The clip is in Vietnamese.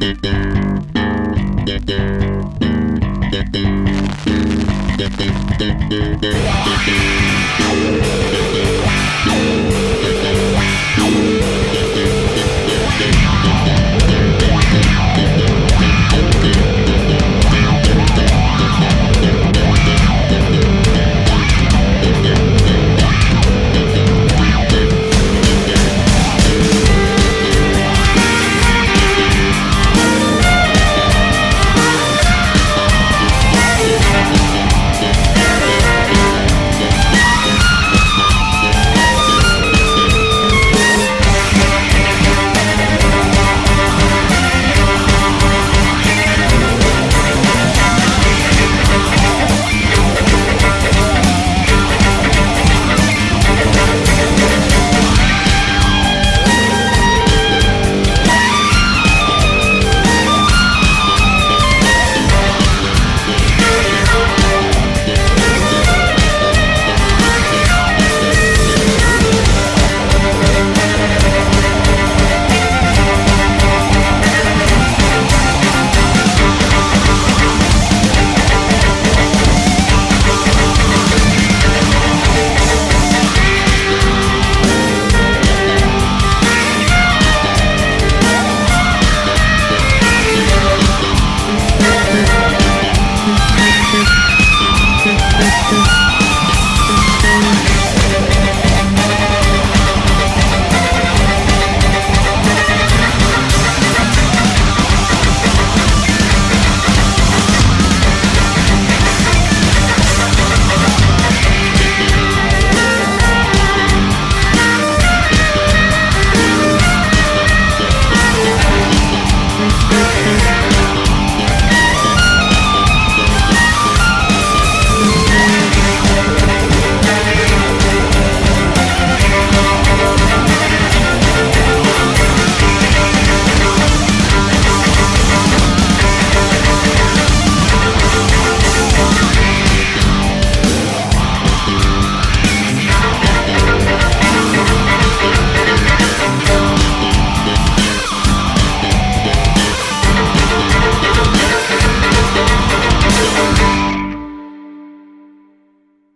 Yeah.